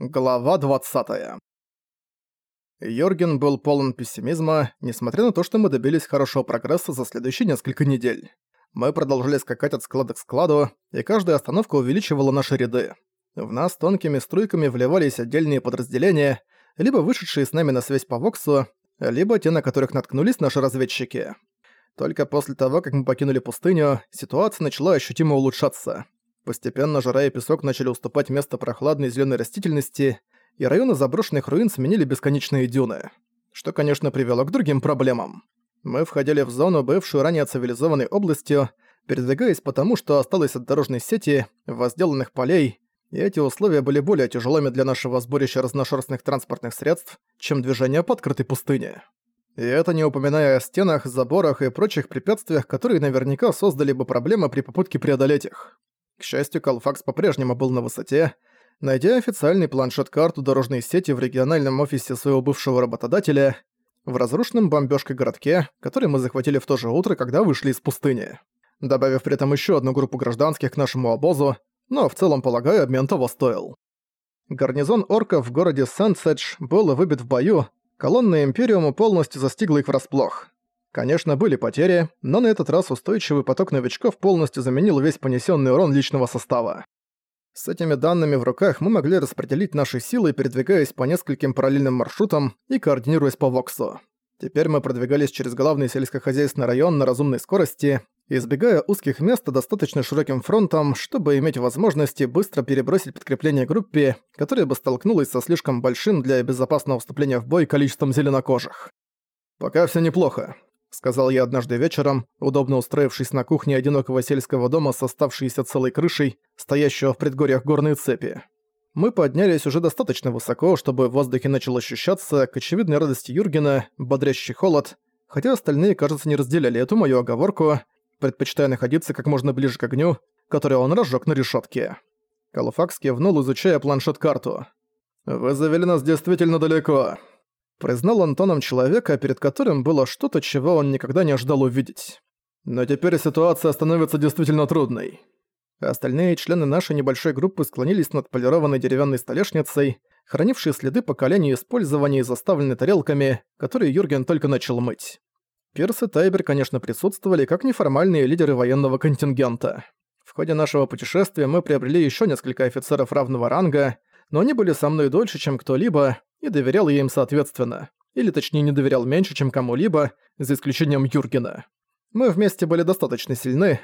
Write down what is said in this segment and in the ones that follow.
Глава 20. Йорген был полон пессимизма, несмотря на то, что мы добились хорошего прогресса за следующие несколько недель. Мы продолжали скакать от склада к складу, и каждая остановка увеличивала наши ряды. В нас тонкими струйками вливались отдельные подразделения, либо вышедшие с нами на связь по Воксу, либо те, на которых наткнулись наши разведчики. Только после того, как мы покинули пустыню, ситуация начала ощутимо улучшаться. Постепенно жара и песок начали уступать место прохладной зеленой растительности, и районы заброшенных руин сменили бесконечные дюны. Что, конечно, привело к другим проблемам. Мы входили в зону, бывшую ранее цивилизованной областью, передвигаясь потому, что осталось от дорожной сети, возделанных полей, и эти условия были более тяжелыми для нашего сборища разношерстных транспортных средств, чем движение по открытой пустыне. И это не упоминая о стенах, заборах и прочих препятствиях, которые наверняка создали бы проблемы при попытке преодолеть их. К счастью, Калфакс по-прежнему был на высоте. Найдя официальный планшет-карту дорожной сети в региональном офисе своего бывшего работодателя, в разрушенном бомбёжкой городке, который мы захватили в то же утро, когда вышли из пустыни, добавив при этом ещё одну группу гражданских к нашему обозу, но в целом, полагаю, обмен того стоил. Гарнизон орков в городе Сэнседж был выбит в бою, колонна Империума полностью застигла их врасплох. Конечно, были потери, но на этот раз устойчивый поток новичков полностью заменил весь понесенный урон личного состава. С этими данными в руках мы могли распределить наши силы, передвигаясь по нескольким параллельным маршрутам и координируясь по Воксу. Теперь мы продвигались через главный сельскохозяйственный район на разумной скорости, избегая узких мест достаточно широким фронтом, чтобы иметь возможности быстро перебросить подкрепление группе, которая бы столкнулась со слишком большим для безопасного вступления в бой количеством зеленокожих. «Пока все неплохо сказал я однажды вечером, удобно устроившись на кухне одинокого сельского дома с оставшейся целой крышей, стоящего в предгорьях горной цепи. Мы поднялись уже достаточно высоко, чтобы в воздухе начал ощущаться, к очевидной радости Юргена, бодрящий холод, хотя остальные, кажется, не разделяли эту мою оговорку, предпочитая находиться как можно ближе к огню, который он разжег на решетке. Калуфакс кивнул, изучая планшет-карту. «Вы завели нас действительно далеко», Признал он тоном человека, перед которым было что-то, чего он никогда не ожидал увидеть. Но теперь ситуация становится действительно трудной. Остальные члены нашей небольшой группы склонились над полированной деревянной столешницей, хранившей следы поколений использования и заставленной тарелками, которые Юрген только начал мыть. Пирс и Тайбер, конечно, присутствовали как неформальные лидеры военного контингента. В ходе нашего путешествия мы приобрели еще несколько офицеров равного ранга, но они были со мной дольше, чем кто-либо, и доверял я им соответственно. Или точнее не доверял меньше, чем кому-либо, за исключением Юргена. Мы вместе были достаточно сильны.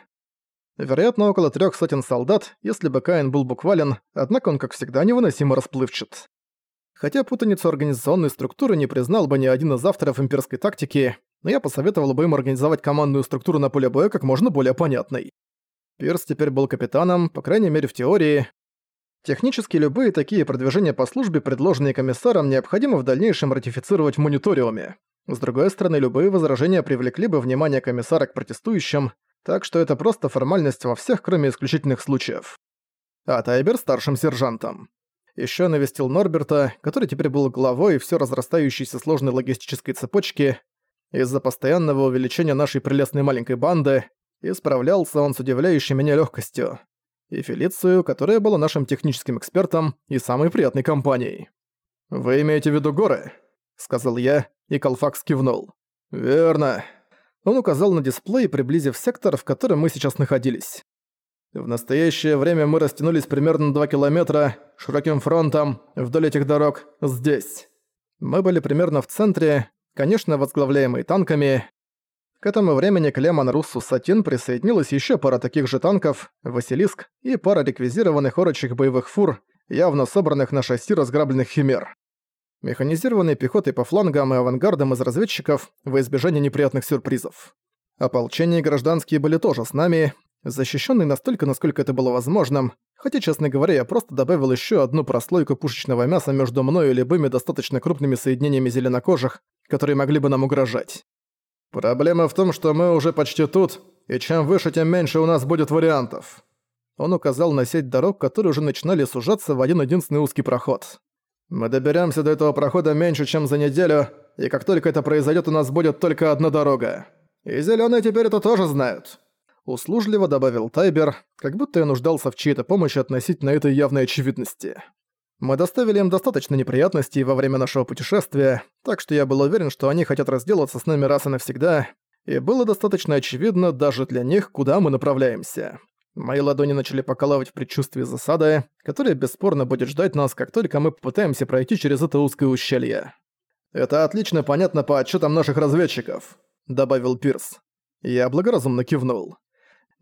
Вероятно, около трех сотен солдат, если бы Каин был буквален, однако он, как всегда, невыносимо расплывчат. Хотя путаницу организационной структуры не признал бы ни один из авторов имперской тактики, но я посоветовал бы им организовать командную структуру на поле боя как можно более понятной. Пирс теперь был капитаном, по крайней мере в теории, Технически любые такие продвижения по службе, предложенные комиссаром, необходимо в дальнейшем ратифицировать в мониториуме. С другой стороны, любые возражения привлекли бы внимание комиссара к протестующим, так что это просто формальность во всех, кроме исключительных случаев. А Тайбер старшим сержантом. Еще навестил Норберта, который теперь был главой все разрастающейся сложной логистической цепочки. Из-за постоянного увеличения нашей прелестной маленькой банды, и справлялся он с удивляющей меня легкостью и Фелицию, которая была нашим техническим экспертом и самой приятной компанией. «Вы имеете в виду горы?» — сказал я, и Калфакс кивнул. «Верно». Он указал на дисплей, приблизив сектор, в котором мы сейчас находились. В настоящее время мы растянулись примерно 2 километра широким фронтом вдоль этих дорог здесь. Мы были примерно в центре, конечно, возглавляемые танками, к этому времени к Лемон Руссу Сатин присоединилась еще пара таких же танков, Василиск и пара реквизированных орочих боевых фур, явно собранных на шасси разграбленных химер. Механизированной пехотой по флангам и авангардам из разведчиков во избежание неприятных сюрпризов. Ополчение и гражданские были тоже с нами, защищенные настолько, насколько это было возможным, хотя, честно говоря, я просто добавил еще одну прослойку пушечного мяса между мной и любыми достаточно крупными соединениями зеленокожих, которые могли бы нам угрожать. «Проблема в том, что мы уже почти тут, и чем выше, тем меньше у нас будет вариантов». Он указал на сеть дорог, которые уже начинали сужаться в один единственный узкий проход. «Мы доберемся до этого прохода меньше, чем за неделю, и как только это произойдет, у нас будет только одна дорога. И зеленые теперь это тоже знают». Услужливо добавил Тайбер, как будто я нуждался в чьей-то помощи относительно этой явной очевидности. Мы доставили им достаточно неприятностей во время нашего путешествия, так что я был уверен, что они хотят разделаться с нами раз и навсегда, и было достаточно очевидно даже для них, куда мы направляемся. Мои ладони начали покалывать в предчувствии засады, которая бесспорно будет ждать нас, как только мы попытаемся пройти через это узкое ущелье. «Это отлично понятно по отчетам наших разведчиков», — добавил Пирс. Я благоразумно кивнул.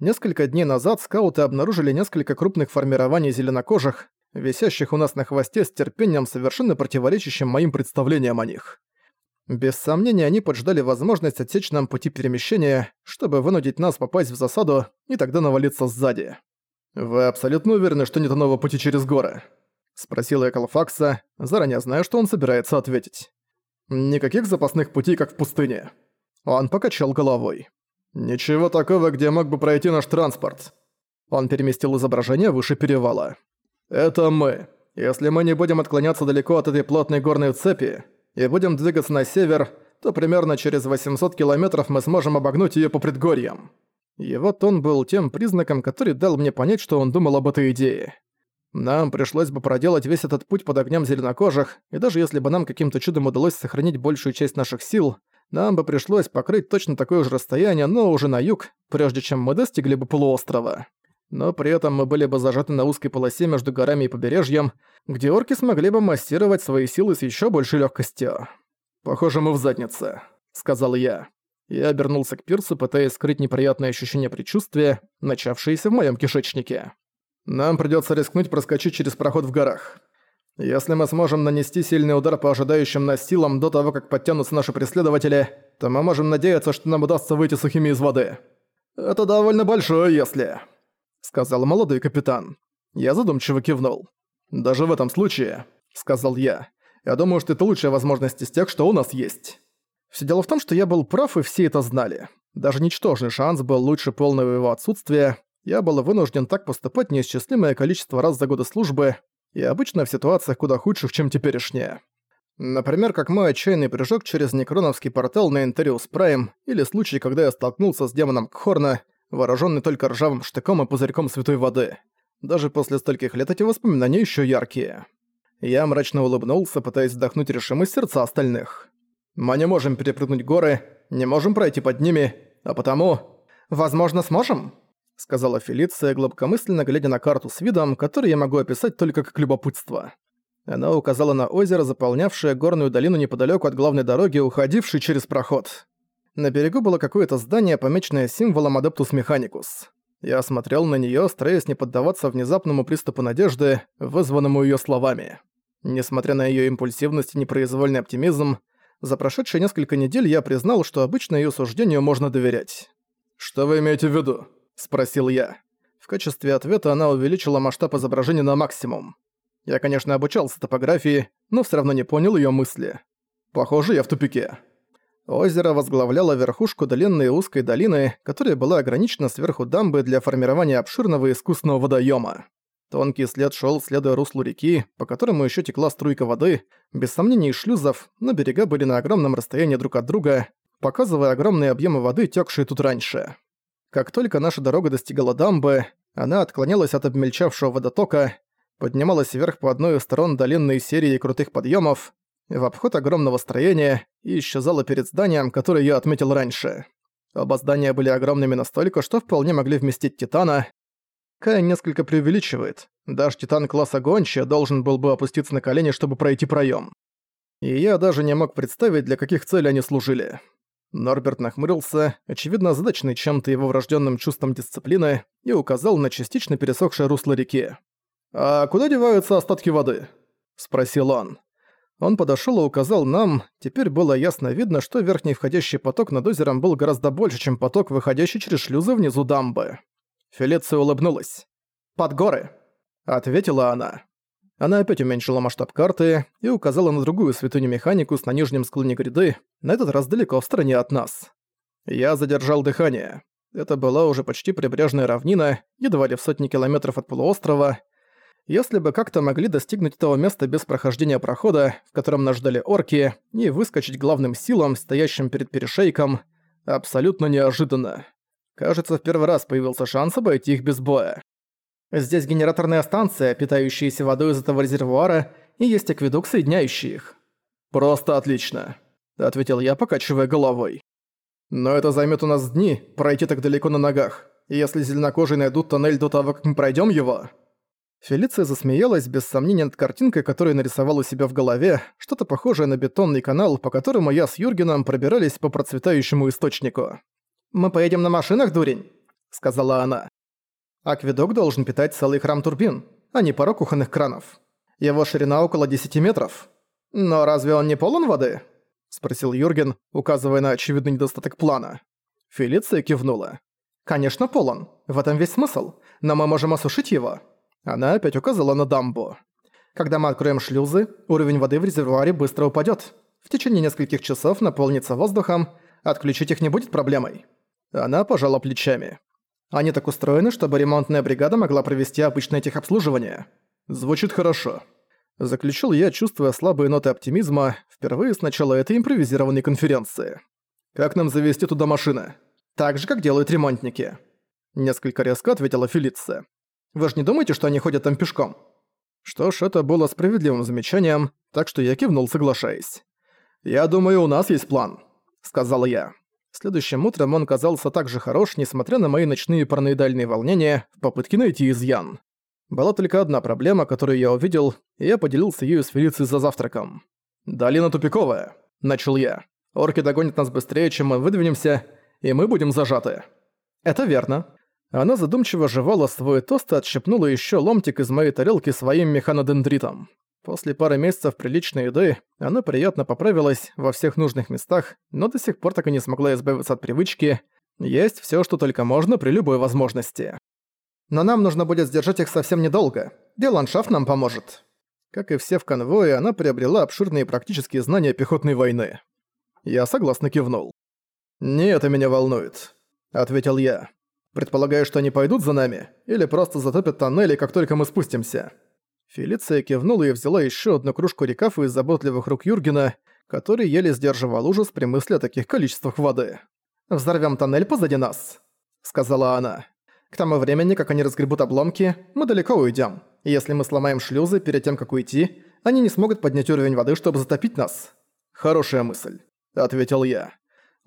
Несколько дней назад скауты обнаружили несколько крупных формирований зеленокожих, висящих у нас на хвосте с терпением, совершенно противоречащим моим представлениям о них. Без сомнения, они поджидали возможность отсечь нам пути перемещения, чтобы вынудить нас попасть в засаду и тогда навалиться сзади. «Вы абсолютно уверены, что нет нового пути через горы?» — спросил я Калфакса, заранее зная, что он собирается ответить. «Никаких запасных путей, как в пустыне». Он покачал головой. «Ничего такого, где мог бы пройти наш транспорт». Он переместил изображение выше перевала. «Это мы. Если мы не будем отклоняться далеко от этой плотной горной цепи и будем двигаться на север, то примерно через 800 километров мы сможем обогнуть её по предгорьям». Его тон был тем признаком, который дал мне понять, что он думал об этой идее. Нам пришлось бы проделать весь этот путь под огнем зеленокожих, и даже если бы нам каким-то чудом удалось сохранить большую часть наших сил, нам бы пришлось покрыть точно такое же расстояние, но уже на юг, прежде чем мы достигли бы полуострова но при этом мы были бы зажаты на узкой полосе между горами и побережьем, где орки смогли бы массировать свои силы с еще большей легкостью. «Похоже, мы в заднице», — сказал я. Я обернулся к пирсу, пытаясь скрыть неприятное ощущение предчувствия, начавшееся в моем кишечнике. «Нам придется рискнуть проскочить через проход в горах. Если мы сможем нанести сильный удар по ожидающим нас силам до того, как подтянутся наши преследователи, то мы можем надеяться, что нам удастся выйти сухими из воды. Это довольно большое «если» сказал молодой капитан. Я задумчиво кивнул. «Даже в этом случае», — сказал я, — «я думаю, что это лучшая возможность из тех, что у нас есть». Все дело в том, что я был прав, и все это знали. Даже ничтожный шанс был лучше полного его отсутствия. Я был вынужден так поступать неисчислимое количество раз за годы службы, и обычно в ситуациях куда худших, чем теперешняя. Например, как мой отчаянный прыжок через некроновский портал на Интериус Прайм, или случай, когда я столкнулся с демоном Кхорна, вооруженный только ржавым штыком и пузырьком святой воды. Даже после стольких лет эти воспоминания еще яркие. Я мрачно улыбнулся, пытаясь вдохнуть решимость сердца остальных. «Мы не можем перепрыгнуть горы, не можем пройти под ними, а потому...» «Возможно, сможем?» — сказала Фелиция, глубокомысленно глядя на карту с видом, который я могу описать только как любопытство. Она указала на озеро, заполнявшее горную долину неподалеку от главной дороги, уходившей через проход. На берегу было какое-то здание, помеченное символом Adeptus Mechanicus. Я смотрел на неё, стараясь не поддаваться внезапному приступу надежды, вызванному её словами. Несмотря на её импульсивность и непроизвольный оптимизм, за прошедшие несколько недель я признал, что обычно её суждению можно доверять. «Что вы имеете в виду?» – спросил я. В качестве ответа она увеличила масштаб изображения на максимум. Я, конечно, обучался топографии, но всё равно не понял её мысли. «Похоже, я в тупике». Озеро возглавляло верхушку длинной узкой долины, которая была ограничена сверху дамбы для формирования обширного искусственного водоема. Тонкий след шел, следуя руслу реки, по которому еще текла струйка воды, без сомнений шлюзов, но берега были на огромном расстоянии друг от друга, показывая огромные объемы воды, текшие тут раньше. Как только наша дорога достигала дамбы, она отклонялась от обмельчавшего водотока, поднималась вверх по одной из сторон долинной серии крутых подъемов, в обход огромного строения и исчезала перед зданием, которое я отметил раньше. Оба здания были огромными настолько, что вполне могли вместить Титана. Кай несколько преувеличивает. Даже Титан класса Гонча должен был бы опуститься на колени, чтобы пройти проем. И я даже не мог представить, для каких целей они служили. Норберт нахмурился, очевидно задачный чем-то его врожденным чувством дисциплины, и указал на частично пересохшее русло реки. «А куда деваются остатки воды?» – спросил он. Он подошёл и указал нам, теперь было ясно видно, что верхний входящий поток над озером был гораздо больше, чем поток, выходящий через шлюзы внизу дамбы. Фелиция улыбнулась. «Под горы», — ответила она. Она опять уменьшила масштаб карты и указала на другую святыню Механикус на нижнем склоне гряды, на этот раз далеко в стороне от нас. Я задержал дыхание. Это была уже почти прибрежная равнина, едва ли в сотни километров от полуострова, если бы как-то могли достигнуть этого места без прохождения прохода, в котором нас ждали орки, и выскочить главным силам, стоящим перед перешейком, абсолютно неожиданно. Кажется, в первый раз появился шанс обойти их без боя. Здесь генераторная станция, питающаяся водой из этого резервуара, и есть акведук, соединяющий их». «Просто отлично», — ответил я, покачивая головой. «Но это займет у нас дни, пройти так далеко на ногах. Если зеленокожие найдут тоннель до того, как мы пройдем его...» Фелиция засмеялась, без сомнения над картинкой, которую нарисовал у себя в голове, что-то похожее на бетонный канал, по которому я с Юргеном пробирались по процветающему источнику. «Мы поедем на машинах, дурень?» — сказала она. «Акведок должен питать целый храм турбин, а не пара кухонных кранов. Его ширина около 10 метров. Но разве он не полон воды?» — спросил Юрген, указывая на очевидный недостаток плана. Фелиция кивнула. «Конечно, полон. В этом весь смысл. Но мы можем осушить его». Она опять указала на дамбу. «Когда мы откроем шлюзы, уровень воды в резервуаре быстро упадет. В течение нескольких часов наполнится воздухом, отключить их не будет проблемой». Она пожала плечами. «Они так устроены, чтобы ремонтная бригада могла провести обычное техобслуживание». «Звучит хорошо». Заключил я, чувствуя слабые ноты оптимизма, впервые с начала этой импровизированной конференции. «Как нам завести туда машины?» «Так же, как делают ремонтники». Несколько резко ответила Фелиция. «Вы же не думаете, что они ходят там пешком?» Что ж, это было справедливым замечанием, так что я кивнул, соглашаясь. «Я думаю, у нас есть план», — сказал я. Следующим утром он казался так же хорош, несмотря на мои ночные параноидальные волнения в попытке найти изъян. Была только одна проблема, которую я увидел, и я поделился ею с Фелицией за завтраком. «Долина тупиковая», — начал я. «Орки догонят нас быстрее, чем мы выдвинемся, и мы будем зажаты». «Это верно». Она задумчиво жевала свой тост и отщепнула еще ломтик из моей тарелки своим механодендритом. После пары месяцев приличной еды она приятно поправилась во всех нужных местах, но до сих пор так и не смогла избавиться от привычки есть все, что только можно при любой возможности. Но нам нужно будет сдержать их совсем недолго. Деландшафт нам поможет. Как и все в конвое, она приобрела обширные практические знания пехотной войны. Я согласно кивнул. «Не это меня волнует», — ответил я. «Предполагаю, что они пойдут за нами, или просто затопят тоннели, как только мы спустимся». Фелиция кивнула и взяла еще одну кружку рекафа из заботливых рук Юргена, который еле сдерживал ужас при мысли о таких количествах воды. «Взорвём тоннель позади нас», — сказала она. «К тому времени, как они разгребут обломки, мы далеко уйдем. Если мы сломаем шлюзы перед тем, как уйти, они не смогут поднять уровень воды, чтобы затопить нас». «Хорошая мысль», — ответил я.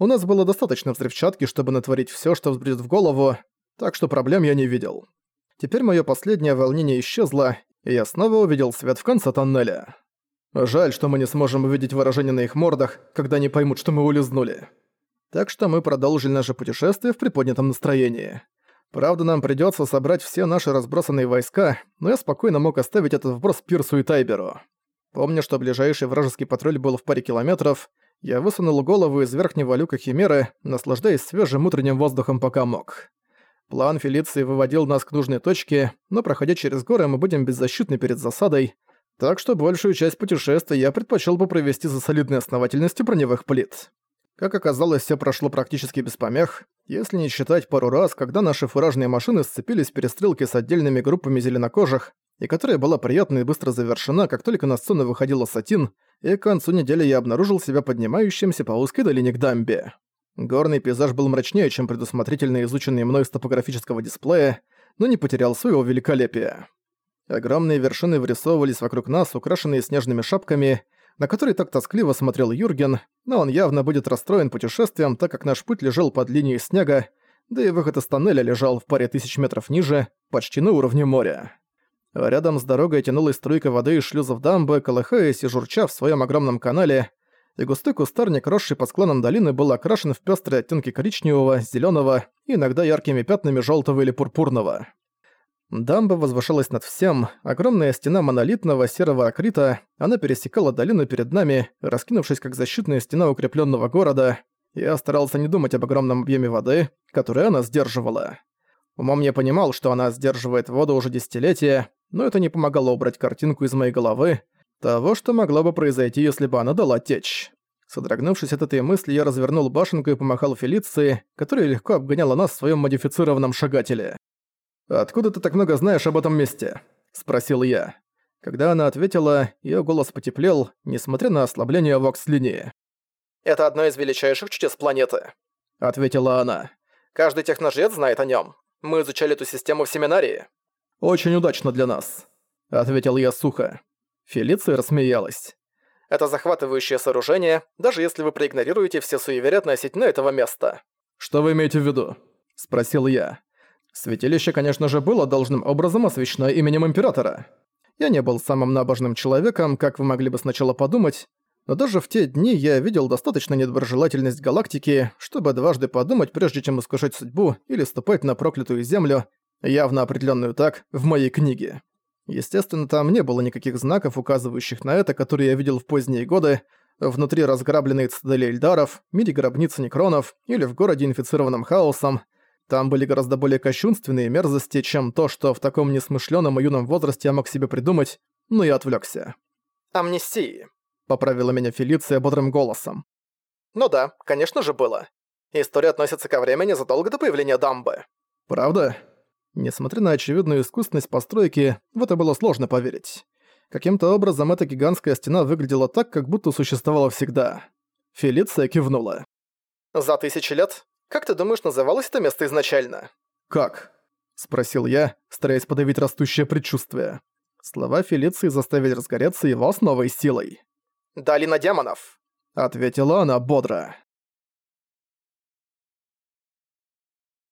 «У нас было достаточно взрывчатки, чтобы натворить всё, что взбредет в голову, так что проблем я не видел». Теперь моё последнее волнение исчезло, и я снова увидел свет в конце тоннеля. Жаль, что мы не сможем увидеть выражение на их мордах, когда они поймут, что мы улизнули. Так что мы продолжили наше путешествие в приподнятом настроении. Правда, нам придётся собрать все наши разбросанные войска, но я спокойно мог оставить этот вброс Пирсу и Тайберу. Помню, что ближайший вражеский патруль был в паре километров, я высунул голову из верхнего люка Химеры, наслаждаясь свежим утренним воздухом пока мог. План Фелиции выводил нас к нужной точке, но проходя через горы мы будем беззащитны перед засадой, так что большую часть путешествия я предпочел бы провести за солидной основательностью броневых плит. Как оказалось, все прошло практически без помех, если не считать пару раз, когда наши фуражные машины сцепились в перестрелке с отдельными группами зеленокожих, и которая была приятно и быстро завершена, как только на сцену выходила Сатин, и к концу недели я обнаружил себя поднимающимся по узкой долине к дамбе. Горный пейзаж был мрачнее, чем предусмотрительно изученный мной с топографического дисплея, но не потерял своего великолепия. Огромные вершины вырисовывались вокруг нас, украшенные снежными шапками, на которые так тоскливо смотрел Юрген, но он явно будет расстроен путешествием, так как наш путь лежал под линией снега, да и выход из тоннеля лежал в паре тысяч метров ниже, почти на уровне моря. Рядом с дорогой тянулась струйка воды из шлюзов дамбы, колыхаясь и журча в своем огромном канале, и густой кустарник, росший по склонам долины, был окрашен в пестрые оттенки коричневого, зеленого и иногда яркими пятнами желтого или пурпурного. Дамба возвышалась над всем, огромная стена монолитного серого акрита, она пересекала долину перед нами, раскинувшись как защитная стена укрепленного города. Я старался не думать об огромном объеме воды, который она сдерживала. Умом я понимал, что она сдерживает воду уже десятилетия, но это не помогало убрать картинку из моей головы, того, что могло бы произойти, если бы она дала течь. Содрогнувшись от этой мысли, я развернул башенку и помахал Фелиции, которая легко обгоняла нас в своем модифицированном шагателе. «Откуда ты так много знаешь об этом месте?» – спросил я. Когда она ответила, ее голос потеплел, несмотря на ослабление вокс-линии. «Это одно из величайших чудес планеты», — ответила она. «Каждый техножрец знает о нем. Мы изучали эту систему в семинарии». «Очень удачно для нас», — ответил я сухо. Фелиция рассмеялась. «Это захватывающее сооружение, даже если вы проигнорируете все суеверия относительно этого места». «Что вы имеете в виду?» — спросил я. Святилище, конечно же, было должным образом освящено именем Императора. Я не был самым набожным человеком, как вы могли бы сначала подумать, но даже в те дни я видел достаточно недоброжелательность галактики, чтобы дважды подумать, прежде чем искушать судьбу или ступать на проклятую землю, явно определенную так, в моей книге. Естественно, там не было никаких знаков, указывающих на это, которые я видел в поздние годы, внутри разграбленной цитадели Эльдаров, мире гробницы Некронов или в городе, инфицированном хаосом. Там были гораздо более кощунственные мерзости, чем то, что в таком несмышленном и юном возрасте я мог себе придумать, но я отвлекся. «Амнистии», — поправила меня Фелиция бодрым голосом. «Ну да, конечно же было. История относится ко времени задолго до появления дамбы». «Правда?» Несмотря на очевидную искусственность постройки, в это было сложно поверить. Каким-то образом эта гигантская стена выглядела так, как будто существовала всегда. Фелиция кивнула. «За тысячи лет? Как ты думаешь, называлось это место изначально?» «Как?» – спросил я, стараясь подавить растущее предчувствие. Слова Фелиции заставили разгореться его с новой силой. «Долина демонов», — ответила она бодро.